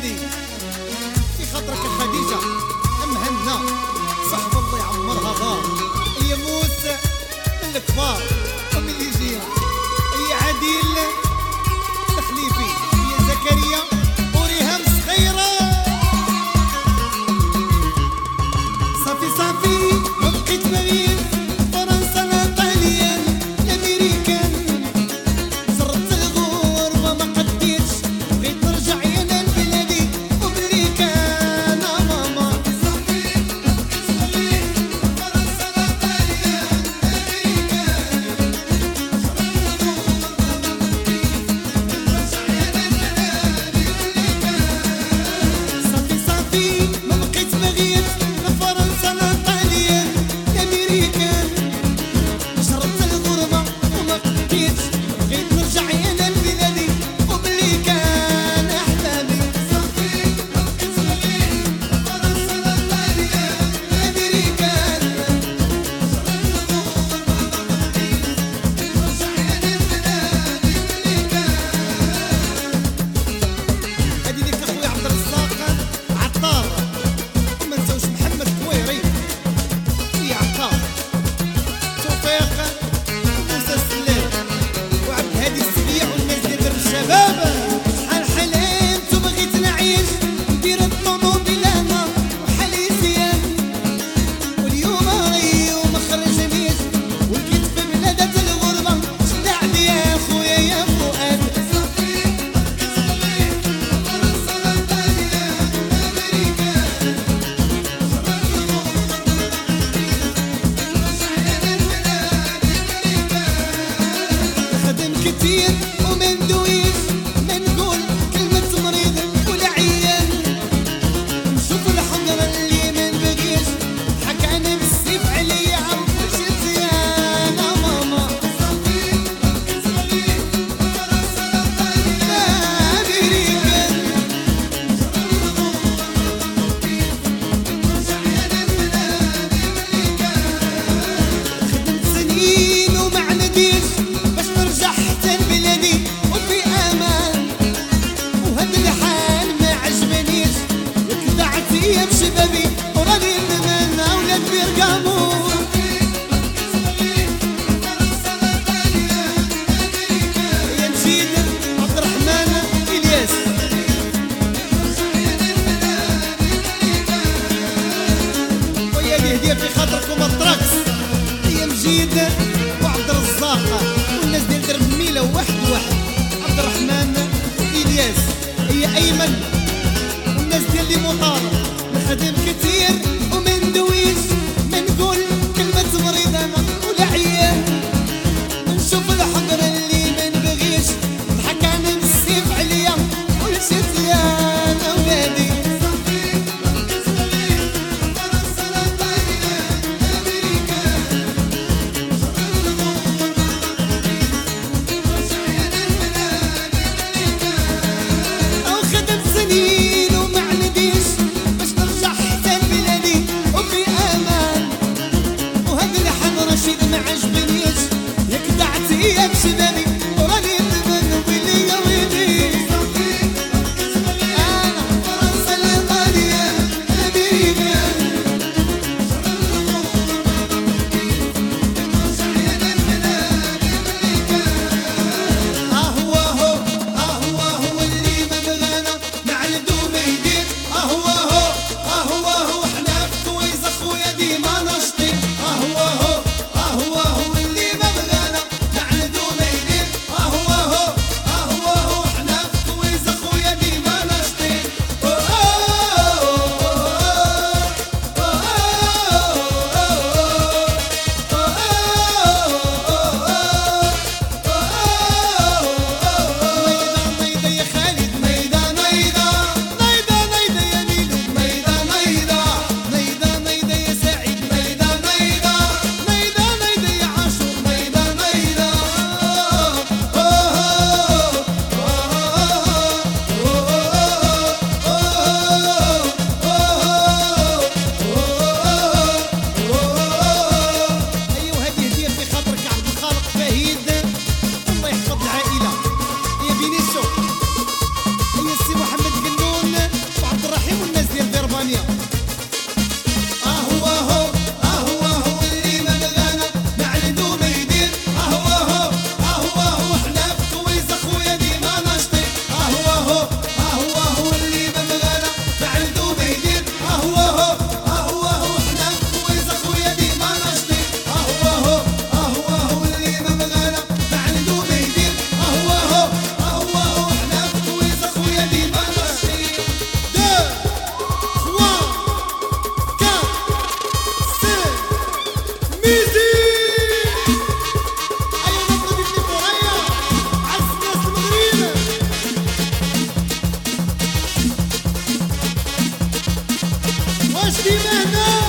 هادي في خاطرك خديجة. أم هنا. الله يعمرها دار. يا موسى من الكبار. feel هيا في خاطركم الطراكس هي مجيد وعبد الرزاق. والناس ديال درب ميلة واحد واحد. عبد الرحمن إلياس. هي أيمن. والناس ديال لي مطار الخدمة Stevens.